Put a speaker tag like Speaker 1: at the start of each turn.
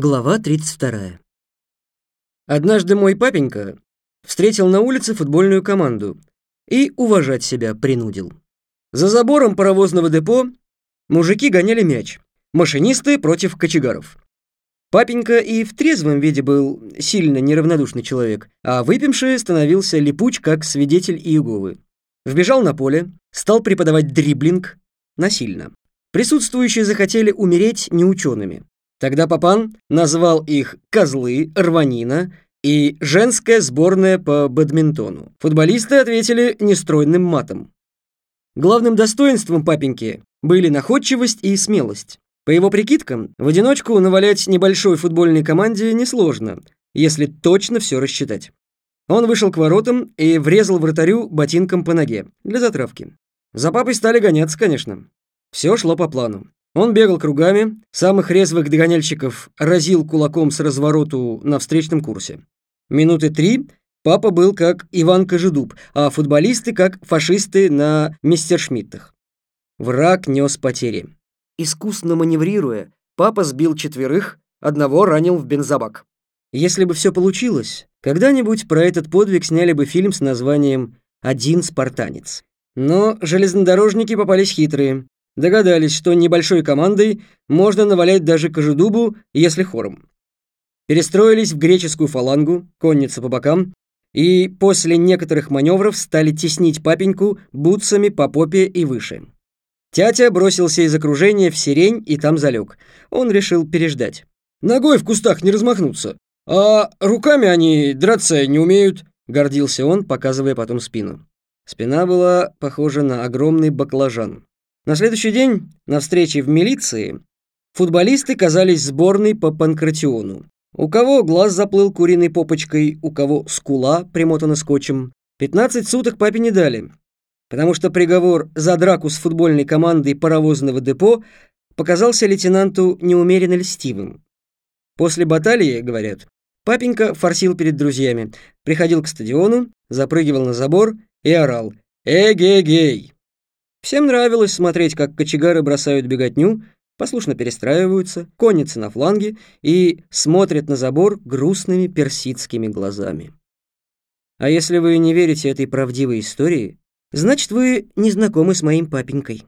Speaker 1: Глава 32. Однажды мой папенька встретил на улице футбольную команду и уважать себя принудил. За забором паровозного депо мужики гоняли мяч, машинисты против кочегаров. Папенька и в трезвом виде был сильно неравнодушный человек, а выпивший становился липуч, как свидетель Иеговы. Вбежал на поле, стал преподавать дриблинг насильно. Присутствующие захотели умереть неучеными. Тогда Папан назвал их «козлы», «рванина» и «женская сборная по бадминтону». Футболисты ответили нестройным матом. Главным достоинством папеньки были находчивость и смелость. По его прикидкам, в одиночку навалять небольшой футбольной команде несложно, если точно все рассчитать. Он вышел к воротам и врезал вратарю ботинком по ноге для затравки. За папой стали гоняться, конечно. Все шло по плану. Он бегал кругами, самых резвых догоняльщиков разил кулаком с развороту на встречном курсе. Минуты три папа был как Иван Кожедуб, а футболисты как фашисты на мистершмиттах. Враг нес потери. Искусно маневрируя, папа сбил четверых, одного ранил в бензобак. Если бы все получилось, когда-нибудь про этот подвиг сняли бы фильм с названием «Один спартанец». Но железнодорожники попались хитрые. Догадались, что небольшой командой можно навалять даже кожедубу, если хором. Перестроились в греческую фалангу, конница по бокам, и после некоторых маневров стали теснить папеньку бутсами по попе и выше. Тятя бросился из окружения в сирень и там залег. Он решил переждать. «Ногой в кустах не размахнуться, а руками они драться не умеют», гордился он, показывая потом спину. Спина была похожа на огромный баклажан. На следующий день на встрече в милиции футболисты казались сборной по панкратиону. У кого глаз заплыл куриной попочкой, у кого скула примотана скотчем. 15 суток папе не дали, потому что приговор за драку с футбольной командой паровозного депо показался лейтенанту неумеренно льстивым. После баталии, говорят, папенька форсил перед друзьями, приходил к стадиону, запрыгивал на забор и орал «Эгегей!». Всем нравилось смотреть, как кочегары бросают беготню, послушно перестраиваются, конницы на фланге и смотрят на забор грустными персидскими глазами. А если вы не верите этой правдивой истории, значит, вы не знакомы с моим папенькой.